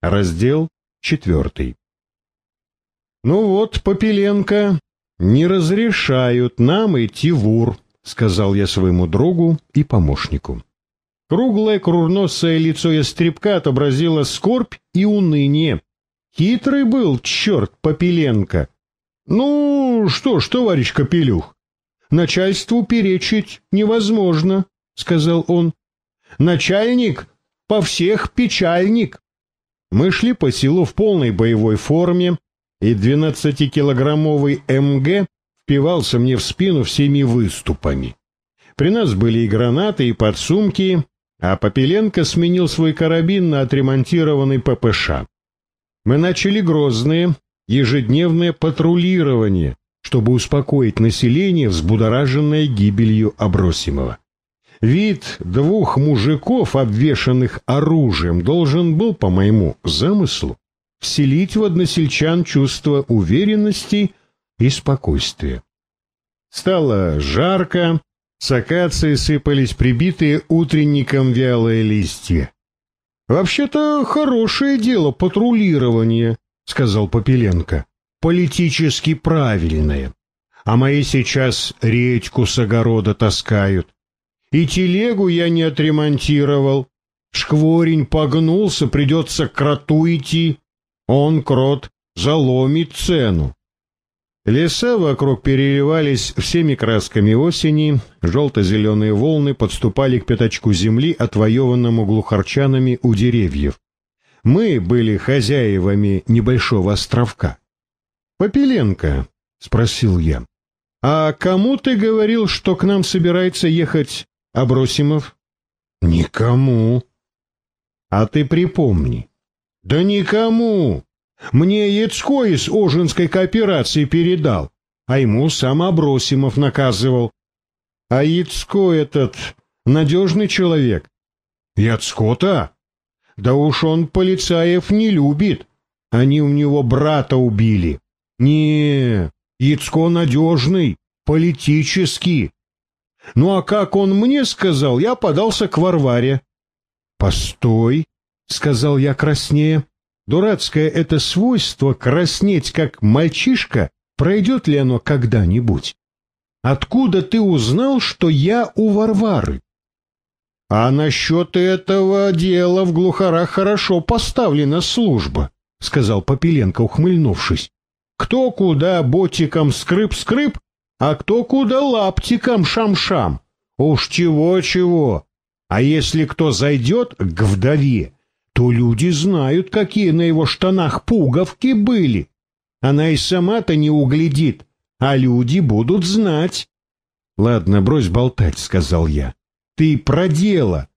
Раздел четвертый. «Ну вот, Попеленко, не разрешают нам идти в Ур», — сказал я своему другу и помощнику. Круглое курносое лицо ястребка отобразило скорбь и уныние. Хитрый был, черт, Попеленко. «Ну, что ж, товарищ Капелюх, начальству перечить невозможно», — сказал он. «Начальник по всех печальник». Мы шли по селу в полной боевой форме, и двенадцатикилограммовый МГ впивался мне в спину всеми выступами. При нас были и гранаты, и подсумки, а Попеленко сменил свой карабин на отремонтированный ППШ. Мы начали грозные, ежедневное патрулирование, чтобы успокоить население, взбудораженное гибелью Абросимова. Вид двух мужиков, обвешанных оружием, должен был, по моему замыслу, вселить в односельчан чувство уверенности и спокойствия. Стало жарко, с акации сыпались прибитые утренником вялые листья. «Вообще-то хорошее дело патрулирование», — сказал Попеленко. «Политически правильное. А мои сейчас редьку с огорода таскают. И телегу я не отремонтировал. Шкворень погнулся, придется к кроту идти. Он, крот, заломит цену. Леса вокруг переливались всеми красками осени, желто-зеленые волны подступали к пятачку земли, отвоеванному глухарчанами у деревьев. Мы были хозяевами небольшого островка. «Попеленко», — спросил я, — «а кому ты говорил, что к нам собирается ехать Абросимов? Никому. А ты припомни. Да никому. Мне Яцко из Ожинской кооперации передал, а ему сам Абросимов наказывал. А Яцко этот надежный человек. Яцко-то? Да уж он полицаев не любит. Они у него брата убили. Не, Яцко надежный, политический. Ну а как он мне сказал, я подался к Варваре. «Постой», — сказал я краснее, — «дурацкое это свойство краснеть, как мальчишка, пройдет ли оно когда-нибудь? Откуда ты узнал, что я у Варвары?» «А насчет этого дела в глухарах хорошо поставлена служба», — сказал Попеленко, ухмыльнувшись. «Кто куда ботиком скрып-скрып, а кто куда лаптиком шам-шам. Уж чего-чего. А если кто зайдет к вдове, то люди знают, какие на его штанах пуговки были. Она и сама-то не углядит, а люди будут знать. — Ладно, брось болтать, — сказал я. — Ты про дело.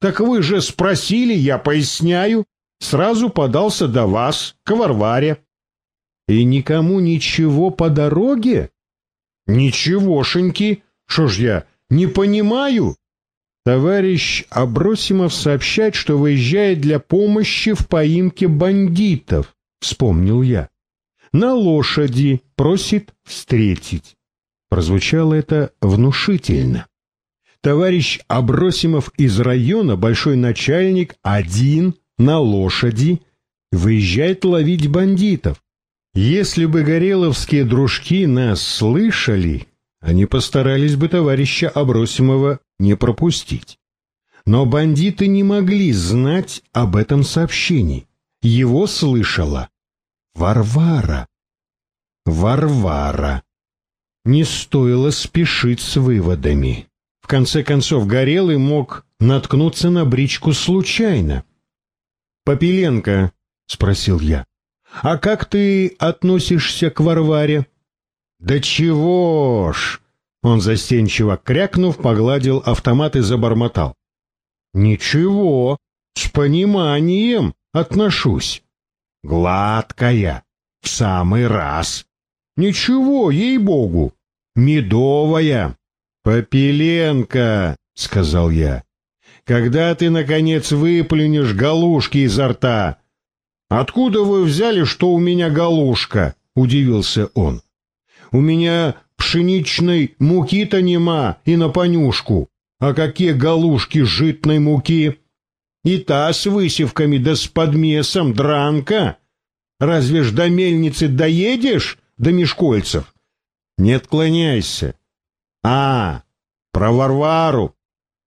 Так вы же спросили, я поясняю. Сразу подался до вас, к Варваре. — И никому ничего по дороге? Ничегошеньки, что ж я не понимаю? Товарищ Абросимов сообщает, что выезжает для помощи в поимке бандитов, вспомнил я. На лошади просит встретить. Прозвучало это внушительно. Товарищ Абросимов из района, большой начальник, один на лошади, выезжает ловить бандитов. Если бы гореловские дружки нас слышали, они постарались бы товарища Абросимова не пропустить. Но бандиты не могли знать об этом сообщении. Его слышала Варвара. Варвара. Не стоило спешить с выводами. В конце концов, Горелый мог наткнуться на бричку случайно. «Попеленко», — спросил я, а как ты относишься к Варваре? Да чего ж? Он застенчиво крякнув, погладил автомат и забормотал. Ничего, с пониманием отношусь. Гладкая, в самый раз. Ничего, ей-богу, медовая. Попеленко, сказал я. Когда ты, наконец, выплюнешь галушки изо рта, «Откуда вы взяли, что у меня галушка?» — удивился он. «У меня пшеничной муки-то нема и на понюшку. А какие галушки житной муки?» И та с высевками да с подмесом дранка. Разве ж до мельницы доедешь, до Мешкольцев? Не отклоняйся. А, про Варвару.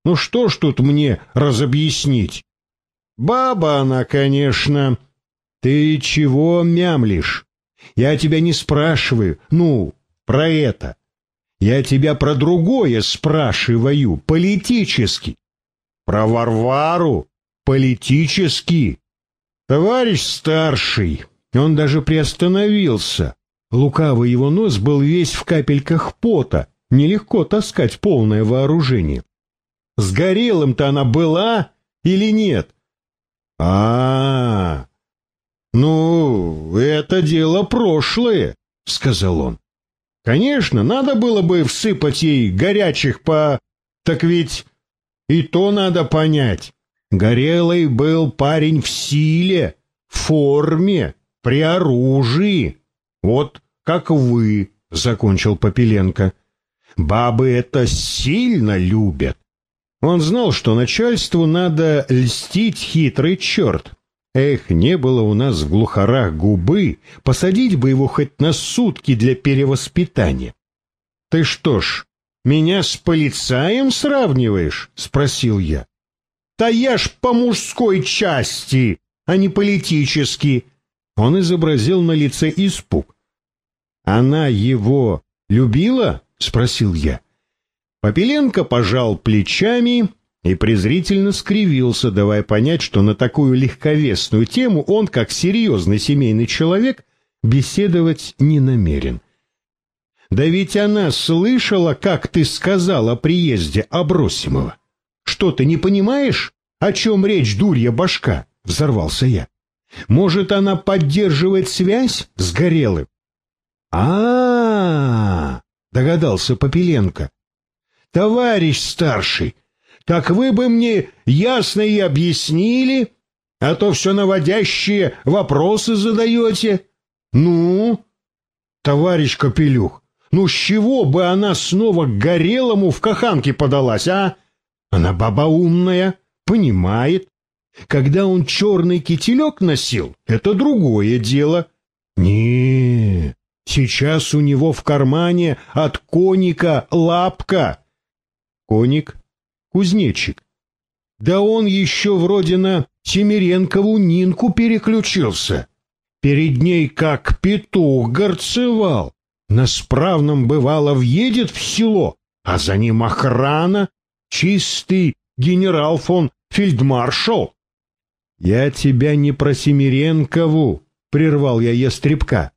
Ну что ж тут мне разобъяснить? Баба она, конечно. Ты чего мямлишь? Я тебя не спрашиваю. Ну, про это. Я тебя про другое спрашиваю, политически. Про Варвару политически. Товарищ старший, он даже приостановился. Лукавый его нос был весь в капельках пота. Нелегко таскать полное вооружение. С горелым-то она была или нет? А, -а, Ну, это дело прошлое, сказал он. Конечно, надо было бы всыпать ей горячих по... Так ведь и то надо понять. Горелый был парень в силе, в форме, при оружии. Вот как вы, — закончил Попеленко. Бабы это сильно любят. Он знал, что начальству надо льстить хитрый черт. Эх, не было у нас в глухарах губы, посадить бы его хоть на сутки для перевоспитания. — Ты что ж, меня с полицаем сравниваешь? — спросил я. Да я ж по мужской части, а не политически. Он изобразил на лице испуг. Она его любила? спросил я. Попеленко пожал плечами и презрительно скривился, давая понять, что на такую легковесную тему он, как серьезный семейный человек, беседовать не намерен. Да ведь она слышала, как ты сказал о приезде Абросимова. Что ты не понимаешь, о чем речь, дурья башка? Взорвался я. Может, она поддерживает связь с Горелым? А, -а, -а догадался Попеленко. Товарищ старший, так вы бы мне ясно и объяснили, а то все наводящие вопросы задаете. Ну, товарищ Капелюх, ну с чего бы она снова к Горелому в каханке подалась, а? Она баба умная, понимает. Когда он черный кителек носил, это другое дело. не сейчас у него в кармане от коника лапка. Коник — кузнечик. Да он еще вроде на Семеренкову Нинку переключился. Перед ней как петух горцевал. На справном бывало въедет в село, а за ним охрана чистый генерал фон фельдмаршал. Я тебя не про Семиренкову, прервал я ястребка.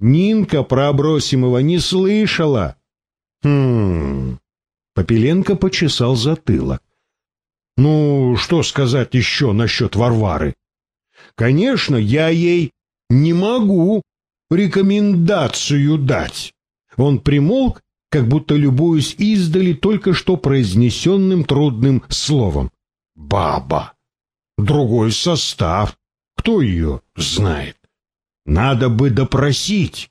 Нинка про Абросимова не слышала. Хм. Попеленко почесал затылок. Ну, что сказать еще насчет Варвары? Конечно, я ей не могу рекомендацию дать. Он примолк как будто любуюсь издали только что произнесенным трудным словом. Баба. Другой состав. Кто ее знает? Надо бы допросить.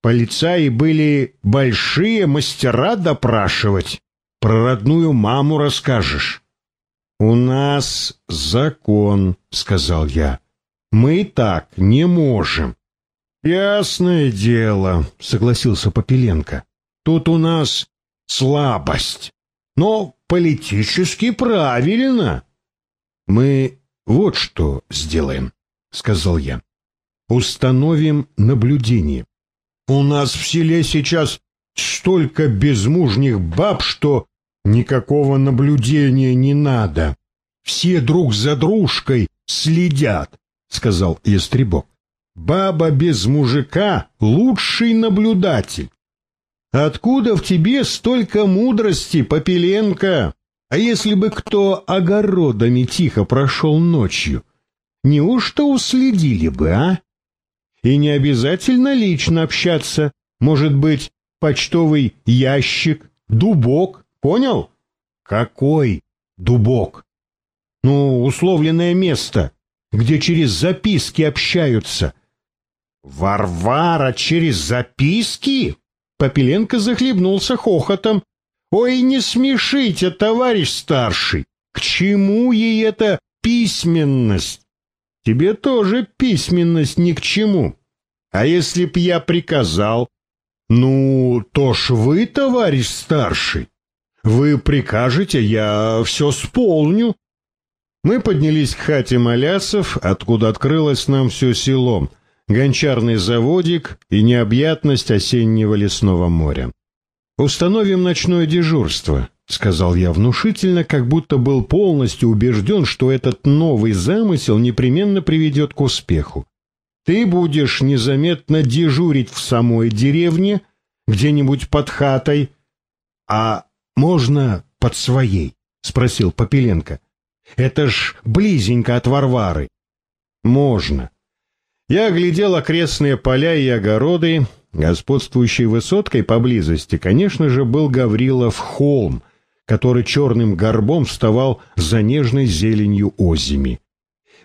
Полицаи были большие мастера допрашивать. Про родную маму расскажешь. «У нас закон», — сказал я. «Мы так не можем». «Ясное дело», — согласился Попеленко. Тут у нас слабость, но политически правильно. Мы вот что сделаем, сказал я. Установим наблюдение. У нас в селе сейчас столько безмужних баб, что никакого наблюдения не надо. Все друг за дружкой следят, сказал Ястребок. Баба без мужика — лучший наблюдатель. Откуда в тебе столько мудрости, Попеленко? А если бы кто огородами тихо прошел ночью, неужто уследили бы, а? И не обязательно лично общаться, может быть, почтовый ящик, дубок, понял? Какой дубок? Ну, условленное место, где через записки общаются. Варвара через записки? Попеленко захлебнулся хохотом. «Ой, не смешите, товарищ старший! К чему ей это письменность. Тебе тоже письменность ни к чему. А если б я приказал? Ну, то ж вы, товарищ старший. Вы прикажете, я все сполню. Мы поднялись к хате Малясов, откуда открылось нам все село, гончарный заводик и необъятность осеннего лесного моря. «Установим ночное дежурство», — сказал я внушительно, как будто был полностью убежден, что этот новый замысел непременно приведет к успеху. «Ты будешь незаметно дежурить в самой деревне, где-нибудь под хатой, а можно под своей?» — спросил Попеленко. «Это ж близенько от Варвары». «Можно». Я оглядел окрестные поля и огороды. Господствующей высоткой поблизости, конечно же, был Гаврилов холм — который черным горбом вставал за нежной зеленью озими.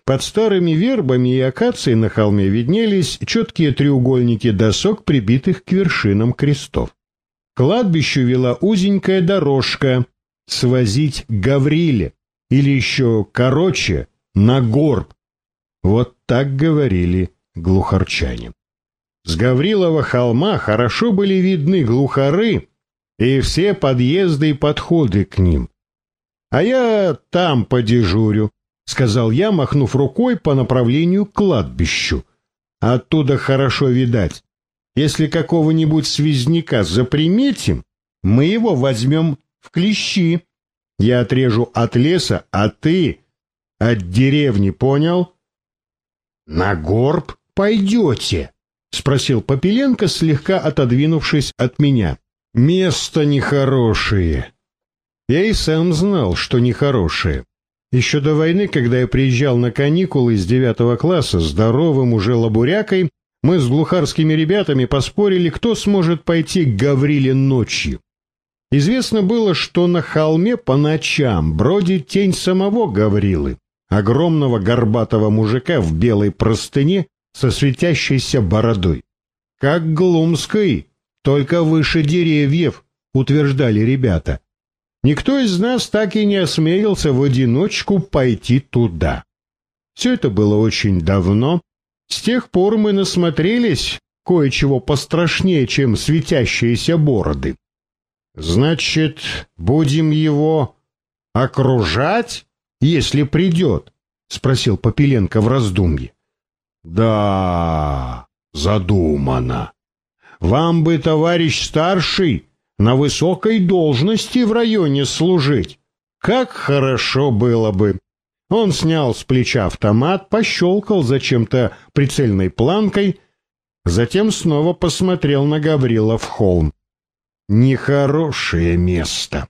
Под старыми вербами и акацией на холме виднелись четкие треугольники досок, прибитых к вершинам крестов. Кладбищу вела узенькая дорожка свозить Гавриле, или еще короче, на горб. Вот так говорили глухарчане. С Гаврилова холма хорошо были видны глухары, и все подъезды и подходы к ним. А я там подежурю, — сказал я, махнув рукой по направлению к кладбищу. Оттуда хорошо видать. Если какого-нибудь связняка заприметим, мы его возьмем в клещи. Я отрежу от леса, а ты от деревни, понял? — На горб пойдете? — спросил Попеленко, слегка отодвинувшись от меня. Место нехорошее. Я и сам знал, что нехорошее. Еще до войны, когда я приезжал на каникулы из девятого класса, здоровым уже лабурякой, мы с глухарскими ребятами поспорили, кто сможет пойти к Гавриле ночью. Известно было, что на холме по ночам бродит тень самого Гаврилы, огромного горбатого мужика в белой простыне со светящейся бородой. Как Глумской только выше деревьев, утверждали ребята. Никто из нас так и не осмелился в одиночку пойти туда. Все это было очень давно. С тех пор мы насмотрелись кое-чего пострашнее, чем светящиеся бороды. Значит, будем его окружать, если придет? — спросил Попеленко в раздумье. — Да, задумано. Вам бы, товарищ старший, на высокой должности в районе служить. Как хорошо было бы. Он снял с плеча автомат, пощелкал зачем-то прицельной планкой, затем снова посмотрел на Гаврилов холм. Нехорошее место.